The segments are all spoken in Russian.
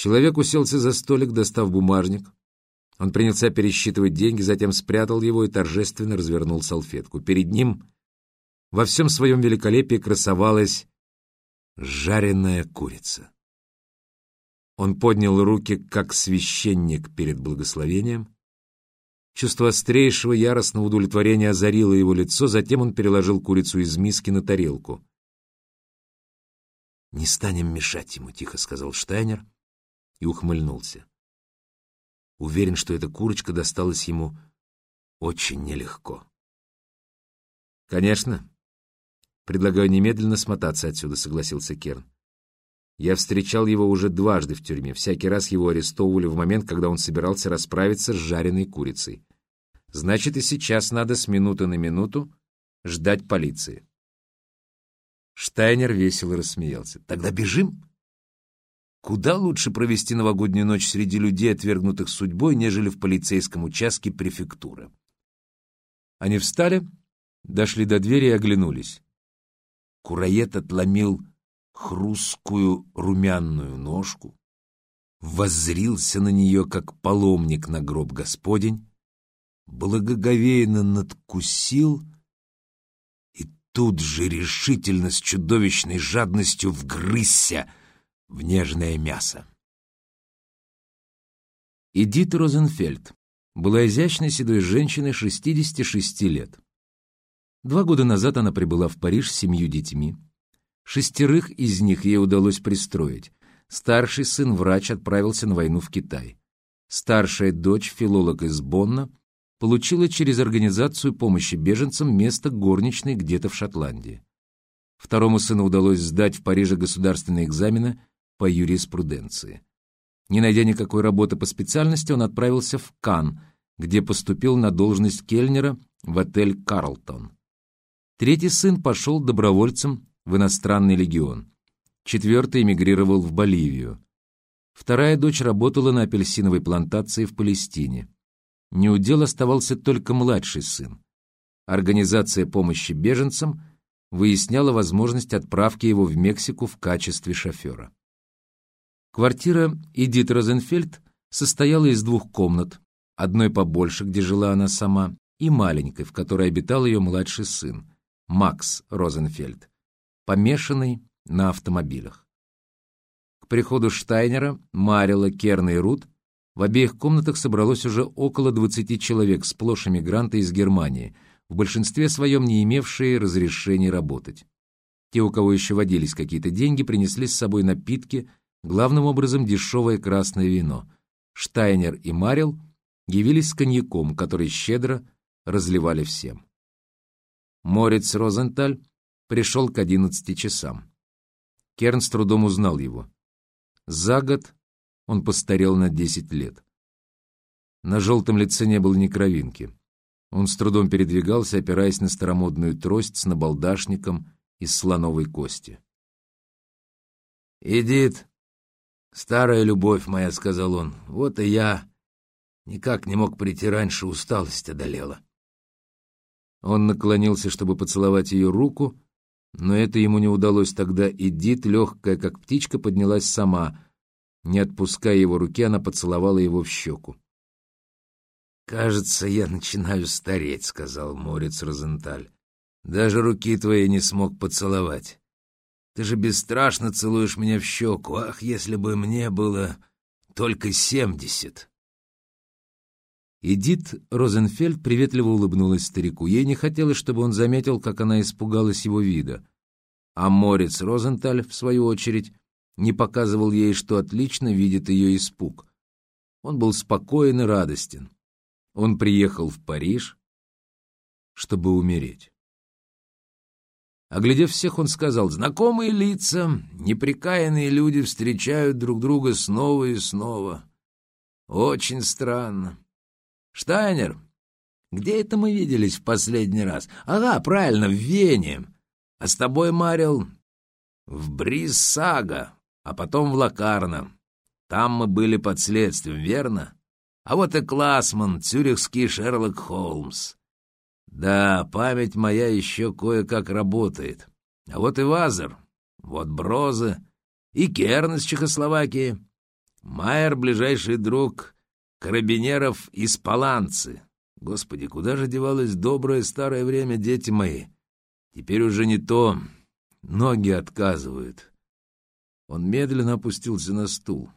Человек уселся за столик, достав бумажник. Он принялся пересчитывать деньги, затем спрятал его и торжественно развернул салфетку. Перед ним во всем своем великолепии красовалась жареная курица. Он поднял руки, как священник перед благословением. Чувство острейшего яростного удовлетворения озарило его лицо, затем он переложил курицу из миски на тарелку. «Не станем мешать ему», — тихо сказал Штайнер и ухмыльнулся. Уверен, что эта курочка досталась ему очень нелегко. «Конечно. Предлагаю немедленно смотаться отсюда», — согласился Керн. Я встречал его уже дважды в тюрьме. Всякий раз его арестовывали в момент, когда он собирался расправиться с жареной курицей. Значит, и сейчас надо с минуты на минуту ждать полиции. Штайнер весело рассмеялся. «Тогда бежим?» Куда лучше провести новогоднюю ночь среди людей, отвергнутых судьбой, нежели в полицейском участке префектуры? Они встали, дошли до двери и оглянулись. Курает отломил хрусткую румяную ножку, воззрился на нее, как паломник на гроб Господень, благоговейно надкусил и тут же решительно с чудовищной жадностью вгрызся в нежное мясо. Эдит Розенфельд была изящной седой женщиной 66 лет. Два года назад она прибыла в Париж с семью детьми. Шестерых из них ей удалось пристроить. Старший сын врач отправился на войну в Китай. Старшая дочь, филолог из Бонна, получила через организацию помощи беженцам место горничной где-то в Шотландии. Второму сыну удалось сдать в Париже государственные экзамены по юриспруденции. Не найдя никакой работы по специальности, он отправился в Кан, где поступил на должность кельнера в отель «Карлтон». Третий сын пошел добровольцем в иностранный легион. Четвертый эмигрировал в Боливию. Вторая дочь работала на апельсиновой плантации в Палестине. Неудел оставался только младший сын. Организация помощи беженцам выясняла возможность отправки его в Мексику в качестве шофера. Квартира Эдит Розенфельд состояла из двух комнат, одной побольше, где жила она сама, и маленькой, в которой обитал ее младший сын, Макс Розенфельд помешанный на автомобилях. К приходу Штайнера, Марила, Керна и Рут в обеих комнатах собралось уже около 20 человек, сплошь эмигранты из Германии, в большинстве своем не имевшие разрешения работать. Те, у кого еще водились какие-то деньги, принесли с собой напитки, главным образом дешевое красное вино. Штайнер и Марил явились с коньяком, который щедро разливали всем. Морец Розенталь пришел к одиннадцати часам. Керн с трудом узнал его. За год он постарел на десять лет. На желтом лице не было ни кровинки. Он с трудом передвигался, опираясь на старомодную трость с набалдашником из слоновой кости. «Эдит, старая любовь моя», — сказал он, — «вот и я никак не мог прийти раньше, усталость одолела». Он наклонился, чтобы поцеловать ее руку, но это ему не удалось тогда, Эдит, легкая как птичка, поднялась сама. Не отпуская его руки, она поцеловала его в щеку. «Кажется, я начинаю стареть», — сказал Морец Розенталь. «Даже руки твои не смог поцеловать. Ты же бесстрашно целуешь меня в щеку. Ах, если бы мне было только семьдесят!» Эдит Розенфельд приветливо улыбнулась старику. Ей не хотелось, чтобы он заметил, как она испугалась его вида. А Морец Розенталь, в свою очередь, не показывал ей, что отлично видит ее испуг. Он был спокоен и радостен. Он приехал в Париж, чтобы умереть. Оглядев всех, он сказал, «Знакомые лица, неприкаянные люди встречают друг друга снова и снова. Очень странно. Штайнер, где это мы виделись в последний раз? Ага, правильно, в Вене. А с тобой, Марил, в Бриссага, а потом в Лакарно. Там мы были под следствием, верно? А вот и Классман, цюрихский Шерлок Холмс. Да, память моя еще кое-как работает. А вот и Вазер, вот Броза и Керн из Чехословакии. Майер — ближайший друг карабинеров из Паланцы. Господи, куда же девалось доброе старое время, дети мои? Теперь уже не то. Ноги отказывают. Он медленно опустился на стул.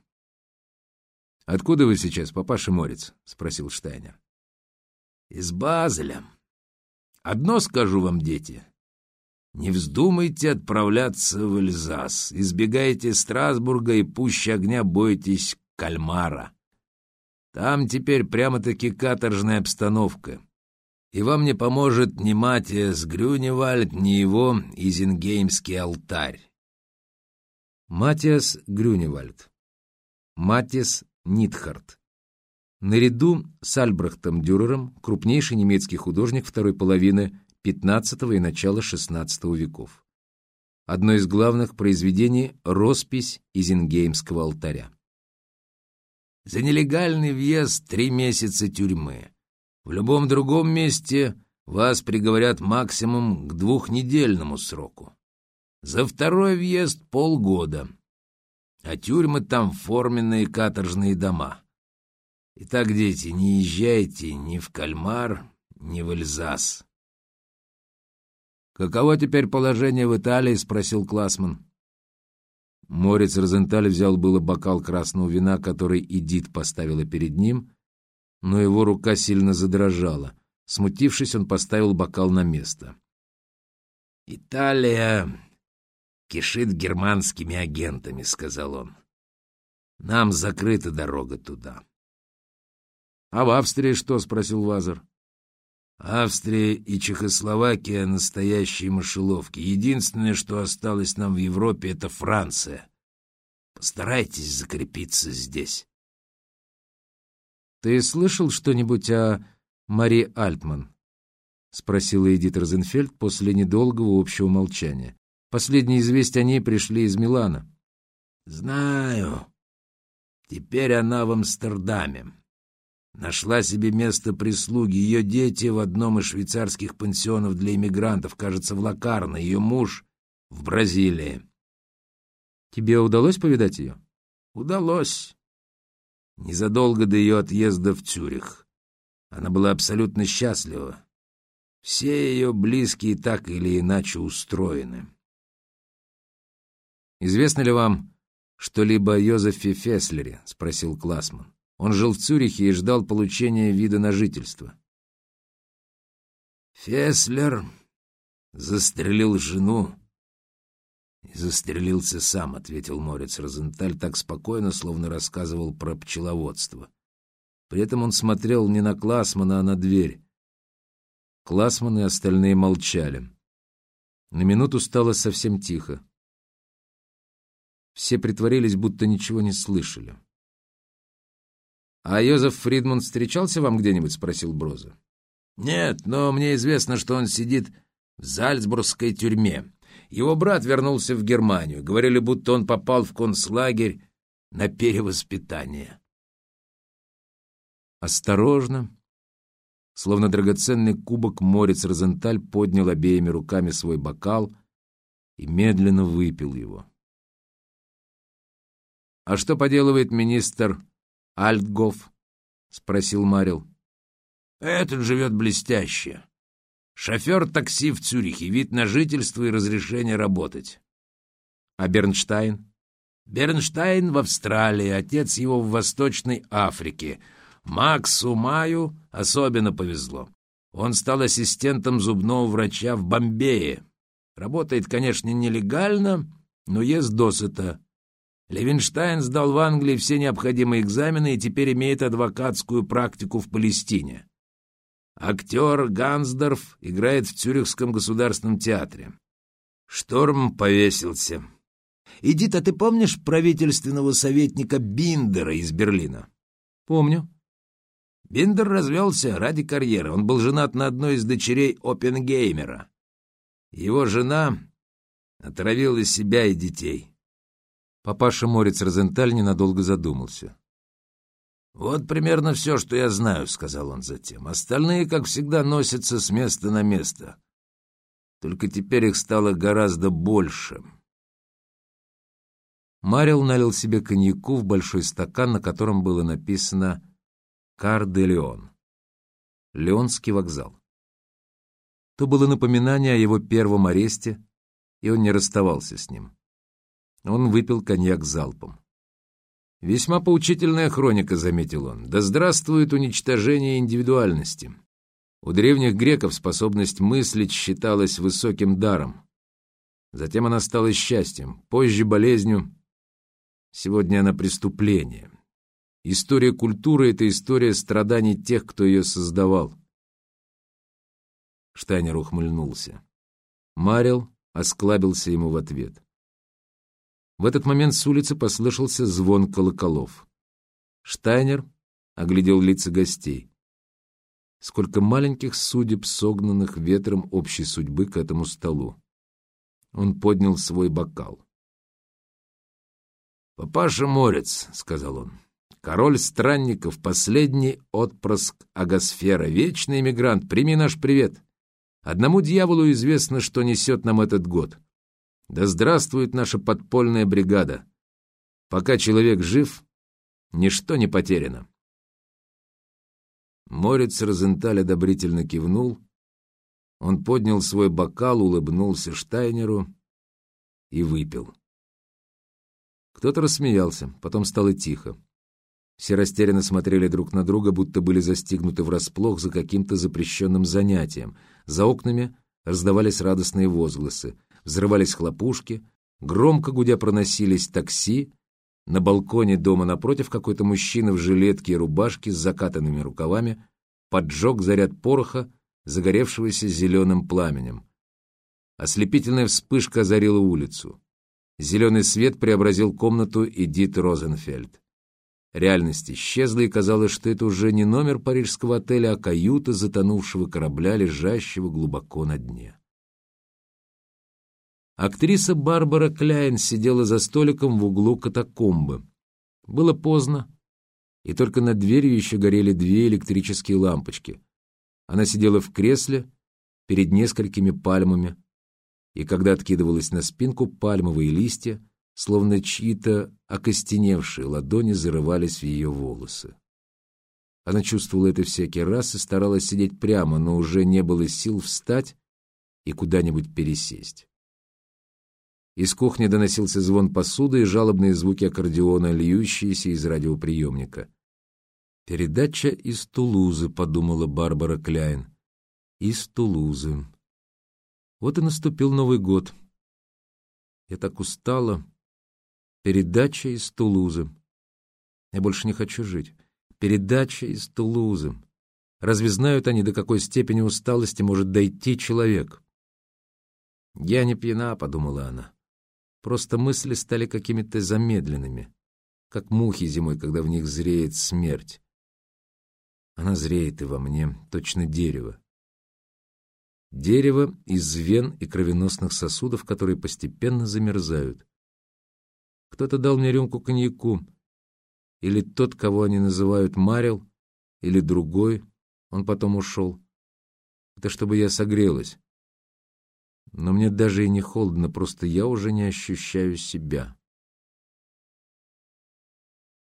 — Откуда вы сейчас, папаша Морец? — спросил Штайнер. — Из Базеля. Одно скажу вам, дети. Не вздумайте отправляться в Эльзас. Избегайте Страсбурга и пуще огня бойтесь Кальмара. Там теперь прямо-таки каторжная обстановка. И вам не поможет ни Матиас Грюневальд, ни его Изенгеймский алтарь. Матиас Грюневальд. Матис Нитхарт. Наряду с Альбрехтом Дюрером крупнейший немецкий художник второй половины XV и начала XVI веков. Одно из главных произведений — роспись Изенгеймского алтаря. За нелегальный въезд три месяца тюрьмы. В любом другом месте вас приговорят максимум к двухнедельному сроку. За второй въезд — полгода. А тюрьмы там форменные каторжные дома. Итак, дети, не езжайте ни в Кальмар, ни в Эльзас. «Каково теперь положение в Италии?» — спросил Классман. Морец Розенталь взял было бокал красного вина, который Эдит поставила перед ним, но его рука сильно задрожала. Смутившись, он поставил бокал на место. «Италия кишит германскими агентами», — сказал он. «Нам закрыта дорога туда». «А в Австрии что?» — спросил Вазер. «Австрия и Чехословакия — настоящие мышеловки. Единственное, что осталось нам в Европе, — это Франция. Постарайтесь закрепиться здесь». «Ты слышал что-нибудь о Мари Альтман?» — спросила Эдит Розенфельд после недолгого общего молчания. Последние известия о ней пришли из Милана. «Знаю. Теперь она в Амстердаме. Нашла себе место прислуги. Ее дети в одном из швейцарских пансионов для иммигрантов, кажется, в Лакарно. Ее муж в Бразилии. Тебе удалось повидать ее? Удалось. Незадолго до ее отъезда в Цюрих. Она была абсолютно счастлива. Все ее близкие так или иначе устроены. «Известно ли вам что-либо о Йозефе Феслере?» — спросил Классман. Он жил в Цюрихе и ждал получения вида на жительство. «Феслер застрелил жену и застрелился сам», — ответил Морец Розенталь так спокойно, словно рассказывал про пчеловодство. При этом он смотрел не на Классмана, а на дверь. Классман и остальные молчали. На минуту стало совсем тихо. Все притворились, будто ничего не слышали. «А Йозеф Фридман встречался вам где-нибудь?» — спросил Броза. «Нет, но мне известно, что он сидит в Зальцбургской тюрьме. Его брат вернулся в Германию. Говорили, будто он попал в концлагерь на перевоспитание». Осторожно, словно драгоценный кубок, Морец Розенталь поднял обеими руками свой бокал и медленно выпил его. «А что поделывает министр Альтгоф? спросил Марил. Этот живет блестяще. Шофер такси в Цюрихе, вид на жительство и разрешение работать. А Бернштайн? Бернштайн в Австралии, отец его в Восточной Африке. Максу Маю особенно повезло. Он стал ассистентом зубного врача в Бомбее. Работает, конечно, нелегально, но ест досыта. Левинштайн сдал в Англии все необходимые экзамены и теперь имеет адвокатскую практику в Палестине. Актер Гансдорф играет в Цюрихском государственном театре. Шторм повесился. Эдит, а ты помнишь правительственного советника Биндера из Берлина? Помню. Биндер развелся ради карьеры. Он был женат на одной из дочерей Оппенгеймера. Его жена отравила себя и детей. Папаша Морец Розенталь ненадолго задумался. «Вот примерно все, что я знаю», — сказал он затем. «Остальные, как всегда, носятся с места на место. Только теперь их стало гораздо больше». Марил налил себе коньяку в большой стакан, на котором было написано «Кар де Леон» — Леонский вокзал. То было напоминание о его первом аресте, и он не расставался с ним. Он выпил коньяк залпом. «Весьма поучительная хроника», — заметил он. «Да здравствует уничтожение индивидуальности. У древних греков способность мыслить считалась высоким даром. Затем она стала счастьем, позже болезнью, Сегодня она преступление. История культуры — это история страданий тех, кто ее создавал. Штайнер ухмыльнулся. Марил осклабился ему в ответ. В этот момент с улицы послышался звон колоколов. Штайнер оглядел лица гостей. Сколько маленьких судеб, согнанных ветром общей судьбы к этому столу. Он поднял свой бокал. «Папаша Морец», — сказал он, — «король странников, последний отпрыск Агосфера, вечный эмигрант, прими наш привет. Одному дьяволу известно, что несет нам этот год. Да здравствует наша подпольная бригада. Пока человек жив, ничто не потеряно». Морец Розенталь одобрительно кивнул. Он поднял свой бокал, улыбнулся Штайнеру и выпил. Кто-то рассмеялся, потом стало тихо. Все растерянно смотрели друг на друга, будто были застигнуты врасплох за каким-то запрещенным занятием. За окнами раздавались радостные возгласы, взрывались хлопушки, громко гудя проносились такси. На балконе дома напротив какой-то мужчина в жилетке и рубашке с закатанными рукавами поджег заряд пороха, загоревшегося зеленым пламенем. Ослепительная вспышка озарила улицу. Зеленый свет преобразил комнату Эдит Розенфельд. Реальность исчезла, и казалось, что это уже не номер парижского отеля, а каюта затонувшего корабля, лежащего глубоко на дне. Актриса Барбара Кляйн сидела за столиком в углу катакомбы. Было поздно, и только над дверью еще горели две электрические лампочки. Она сидела в кресле перед несколькими пальмами, и когда откидывалась на спинку, пальмовые листья, словно чьи-то окостеневшие ладони, зарывались в ее волосы. Она чувствовала это всякий раз и старалась сидеть прямо, но уже не было сил встать и куда-нибудь пересесть. Из кухни доносился звон посуды и жалобные звуки аккордеона, льющиеся из радиоприемника. «Передача из Тулузы», — подумала Барбара Кляйн. «Из Тулузы». Вот и наступил Новый год. Я так устала. Передача из Тулузы. Я больше не хочу жить. Передача из Тулузы. Разве знают они, до какой степени усталости может дойти человек? «Я не пьяна», — подумала она. Просто мысли стали какими-то замедленными, как мухи зимой, когда в них зреет смерть. Она зреет и во мне, точно дерево. Дерево из вен и кровеносных сосудов, которые постепенно замерзают. Кто-то дал мне рюмку коньяку. Или тот, кого они называют Марил, или другой, он потом ушел. Это чтобы я согрелась. Но мне даже и не холодно, просто я уже не ощущаю себя.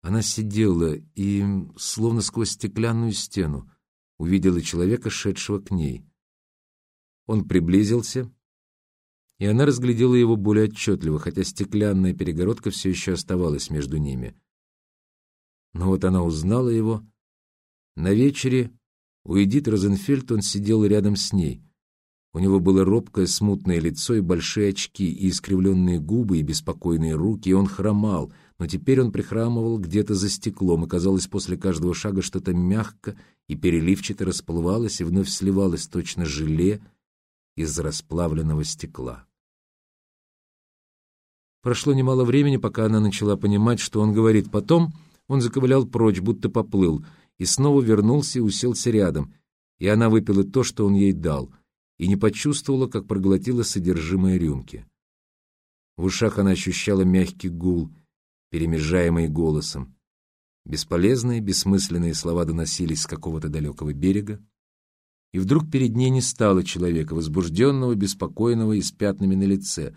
Она сидела и, словно сквозь стеклянную стену, увидела человека, шедшего к ней. Он приблизился, и она разглядела его более отчетливо, хотя стеклянная перегородка все еще оставалась между ними. Но вот она узнала его. На вечере у Эдит Розенфельд он сидел рядом с ней. У него было робкое, смутное лицо и большие очки, и искривленные губы, и беспокойные руки, и он хромал, но теперь он прихрамывал где-то за стеклом, и, казалось, после каждого шага что-то мягко и переливчато расплывалось и вновь сливалось точно желе, из расплавленного стекла. Прошло немало времени, пока она начала понимать, что он говорит. Потом он заковылял прочь, будто поплыл, и снова вернулся и уселся рядом, и она выпила то, что он ей дал, и не почувствовала, как проглотила содержимое рюмки. В ушах она ощущала мягкий гул, перемежаемый голосом. Бесполезные, бессмысленные слова доносились с какого-то далекого берега, и вдруг перед ней не стало человека, возбужденного, беспокойного и с пятнами на лице.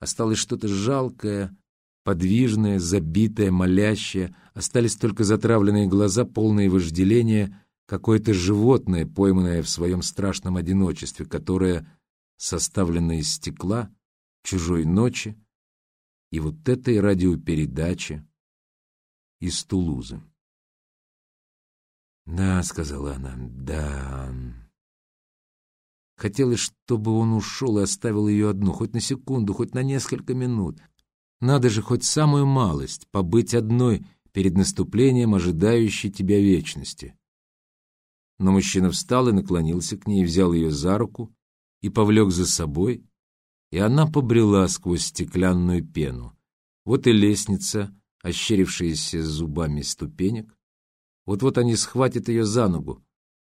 Осталось что-то жалкое, подвижная, забитая, молящая, остались только затравленные глаза, полные вожделения, какое-то животное, пойманное в своем страшном одиночестве, которое, составленное из стекла, чужой ночи и вот этой радиопередачи из Тулузы. «Да», — сказала она, — «да». Хотелось, чтобы он ушел и оставил ее одну, хоть на секунду, хоть на несколько минут. Надо же хоть самую малость побыть одной перед наступлением ожидающей тебя вечности. Но мужчина встал и наклонился к ней, взял ее за руку и повлек за собой, и она побрела сквозь стеклянную пену. Вот и лестница, ощерившаяся зубами ступенек. Вот-вот они схватят ее за ногу,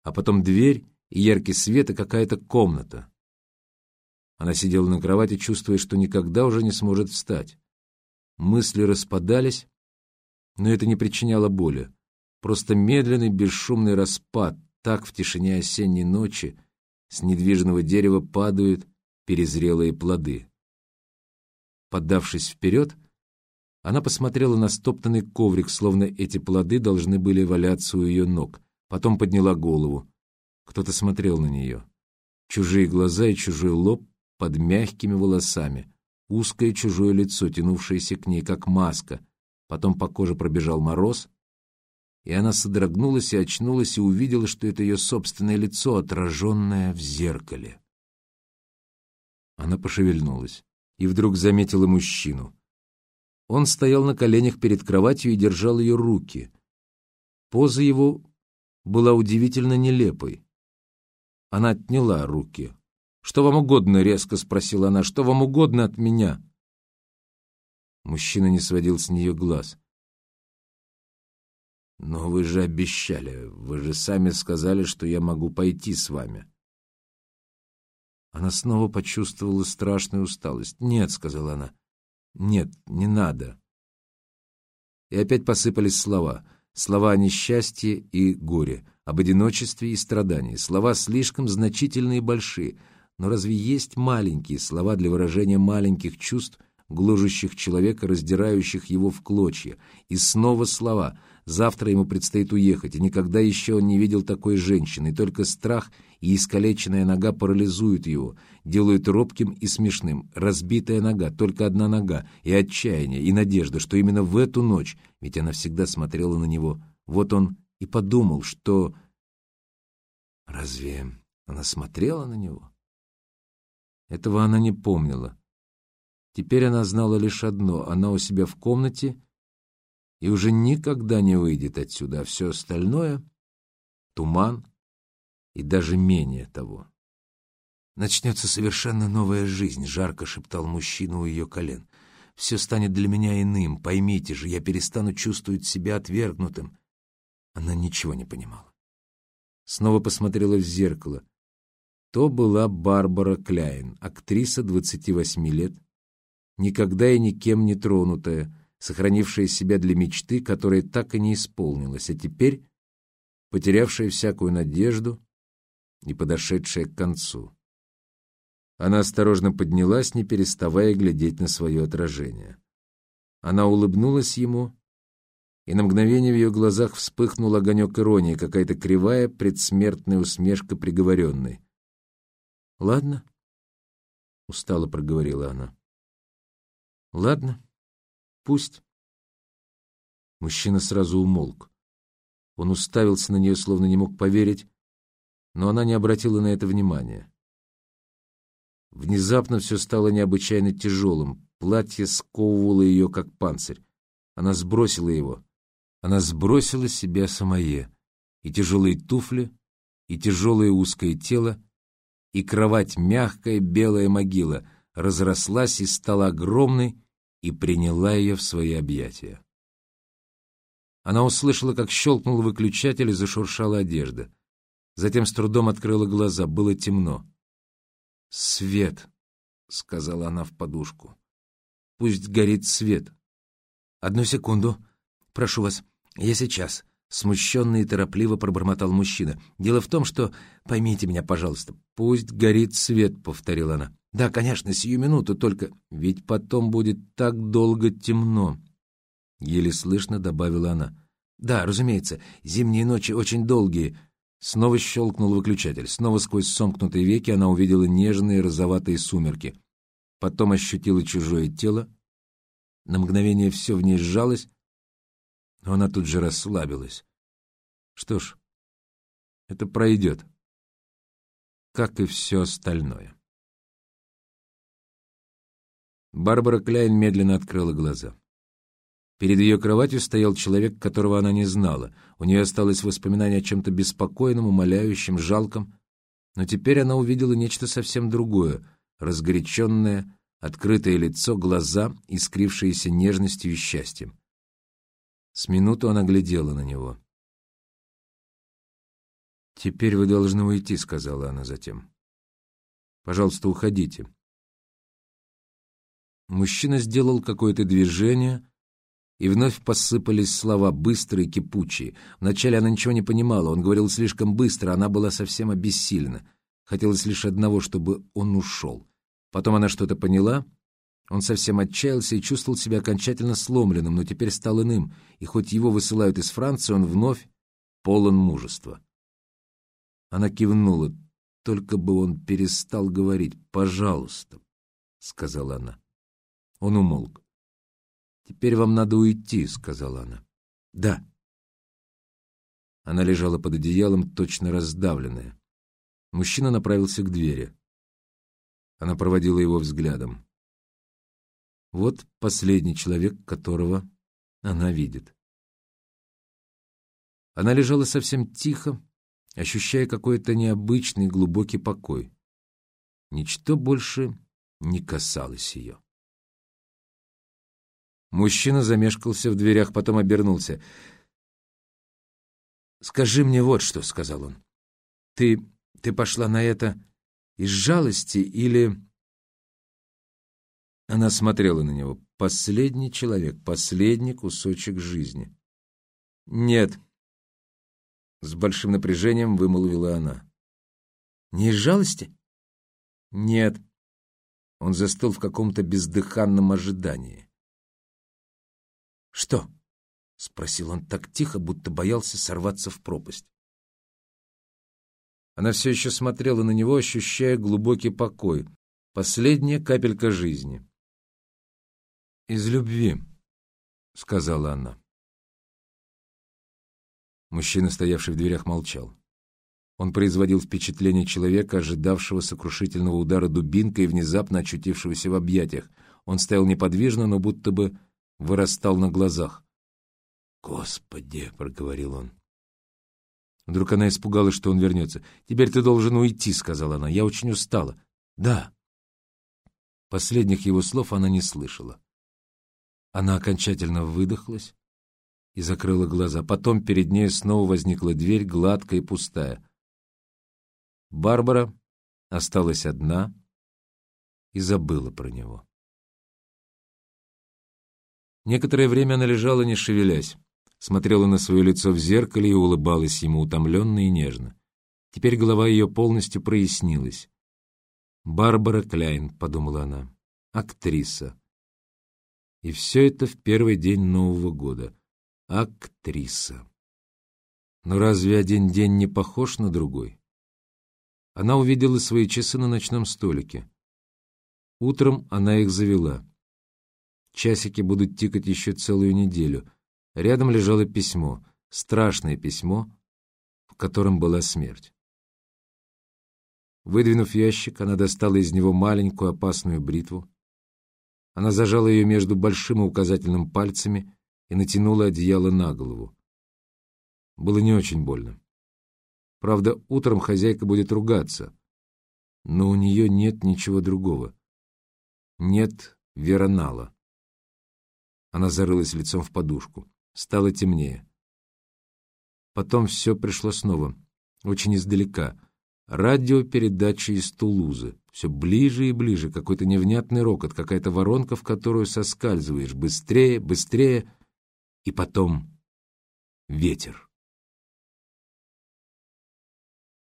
а потом дверь и яркий свет и какая-то комната. Она сидела на кровати, чувствуя, что никогда уже не сможет встать. Мысли распадались, но это не причиняло боли. Просто медленный, бесшумный распад. Так в тишине осенней ночи с недвижного дерева падают перезрелые плоды. Поддавшись вперед, она посмотрела на стоптанный коврик, словно эти плоды должны были валяться у ее ног. Потом подняла голову. Кто-то смотрел на нее. Чужие глаза и чужой лоб под мягкими волосами узкое чужое лицо, тянувшееся к ней, как маска. Потом по коже пробежал мороз, и она содрогнулась и очнулась и увидела, что это ее собственное лицо, отраженное в зеркале. Она пошевельнулась и вдруг заметила мужчину. Он стоял на коленях перед кроватью и держал ее руки. Поза его была удивительно нелепой. Она отняла руки. «Что вам угодно?» — резко спросила она. «Что вам угодно от меня?» Мужчина не сводил с нее глаз. «Но вы же обещали, вы же сами сказали, что я могу пойти с вами». Она снова почувствовала страшную усталость. «Нет», — сказала она, — «нет, не надо». И опять посыпались слова. Слова о несчастье и горе, об одиночестве и страдании. Слова слишком значительные и большие — но разве есть маленькие слова для выражения маленьких чувств, гложущих человека, раздирающих его в клочья? И снова слова. Завтра ему предстоит уехать, и никогда еще он не видел такой женщины, и только страх и искалеченная нога парализуют его, делают робким и смешным. Разбитая нога, только одна нога, и отчаяние, и надежда, что именно в эту ночь, ведь она всегда смотрела на него, вот он и подумал, что... Разве она смотрела на него? Этого она не помнила. Теперь она знала лишь одно — она у себя в комнате и уже никогда не выйдет отсюда, а все остальное — туман и даже менее того. «Начнется совершенно новая жизнь», — жарко шептал мужчина у ее колен. «Все станет для меня иным, поймите же, я перестану чувствовать себя отвергнутым». Она ничего не понимала. Снова посмотрела в зеркало — то была Барбара Кляйн, актриса 28 лет, никогда и никем не тронутая, сохранившая себя для мечты, которая так и не исполнилась, а теперь потерявшая всякую надежду и подошедшая к концу. Она осторожно поднялась, не переставая глядеть на свое отражение. Она улыбнулась ему, и на мгновение в ее глазах вспыхнул огонек иронии, какая-то кривая предсмертная усмешка приговоренной. Ладно, устало проговорила она. Ладно, пусть. Мужчина сразу умолк. Он уставился на нее, словно не мог поверить, но она не обратила на это внимания. Внезапно все стало необычайно тяжелым. Платье сковывало ее, как панцирь. Она сбросила его. Она сбросила себя самое. И тяжелые туфли, и тяжелое узкое тело, и кровать мягкая белая могила разрослась и стала огромной и приняла ее в свои объятия. Она услышала, как щелкнул выключатель и зашуршала одежда. Затем с трудом открыла глаза. Было темно. «Свет», — сказала она в подушку. «Пусть горит свет». «Одну секунду. Прошу вас. Я сейчас». Смущенно и торопливо пробормотал мужчина. «Дело в том, что... Поймите меня, пожалуйста. Пусть горит свет», — повторила она. Да, конечно, сию минуту, только ведь потом будет так долго темно. Еле слышно добавила она. Да, разумеется, зимние ночи очень долгие. Снова щелкнул выключатель. Снова сквозь сомкнутые веки она увидела нежные розоватые сумерки. Потом ощутила чужое тело. На мгновение все в ней сжалось, но она тут же расслабилась. Что ж, это пройдет, как и все остальное. Барбара Кляйн медленно открыла глаза. Перед ее кроватью стоял человек, которого она не знала. У нее осталось воспоминание о чем-то беспокойном, умоляющем, жалком. Но теперь она увидела нечто совсем другое — разгоряченное, открытое лицо, глаза, искрившиеся нежностью и счастьем. С минуту она глядела на него. «Теперь вы должны уйти», — сказала она затем. «Пожалуйста, уходите. Мужчина сделал какое-то движение, и вновь посыпались слова, быстрые, кипучие. Вначале она ничего не понимала, он говорил слишком быстро, она была совсем обессилена. Хотелось лишь одного, чтобы он ушел. Потом она что-то поняла, он совсем отчаялся и чувствовал себя окончательно сломленным, но теперь стал иным, и хоть его высылают из Франции, он вновь полон мужества. Она кивнула, только бы он перестал говорить «пожалуйста», — сказала она. Он умолк. «Теперь вам надо уйти», — сказала она. «Да». Она лежала под одеялом, точно раздавленная. Мужчина направился к двери. Она проводила его взглядом. Вот последний человек, которого она видит. Она лежала совсем тихо, ощущая какой-то необычный глубокий покой. Ничто больше не касалось ее. Мужчина замешкался в дверях, потом обернулся. «Скажи мне вот что», — сказал он. «Ты... ты пошла на это из жалости или...» Она смотрела на него. Последний человек, последний кусочек жизни. «Нет», — с большим напряжением вымолвила она. «Не из жалости?» «Нет». Он застыл в каком-то бездыханном ожидании. «Что?» — спросил он так тихо, будто боялся сорваться в пропасть. Она все еще смотрела на него, ощущая глубокий покой, последняя капелька жизни. «Из любви», — сказала она. Мужчина, стоявший в дверях, молчал. Он производил впечатление человека, ожидавшего сокрушительного удара дубинкой и внезапно очутившегося в объятиях. Он стоял неподвижно, но будто бы вырастал на глазах. «Господи!» — проговорил он. Вдруг она испугалась, что он вернется. «Теперь ты должен уйти», — сказала она. «Я очень устала». «Да». Последних его слов она не слышала. Она окончательно выдохлась и закрыла глаза. Потом перед ней снова возникла дверь, гладкая и пустая. Барбара осталась одна и забыла про него. Некоторое время она лежала, не шевелясь, смотрела на свое лицо в зеркале и улыбалась ему утомленно и нежно. Теперь голова ее полностью прояснилась. «Барбара Кляйн», — подумала она, — «актриса». И все это в первый день Нового года. Актриса. Но разве один день не похож на другой? Она увидела свои часы на ночном столике. Утром она их завела. Часики будут тикать еще целую неделю. Рядом лежало письмо, страшное письмо, в котором была смерть. Выдвинув ящик, она достала из него маленькую опасную бритву. Она зажала ее между большим и указательным пальцами и натянула одеяло на голову. Было не очень больно. Правда, утром хозяйка будет ругаться, но у нее нет ничего другого. Нет веронала. Она зарылась лицом в подушку. Стало темнее. Потом все пришло снова, очень издалека. Радиопередача из Тулузы. Все ближе и ближе, какой-то невнятный рокот, какая-то воронка, в которую соскальзываешь. Быстрее, быстрее. И потом ветер.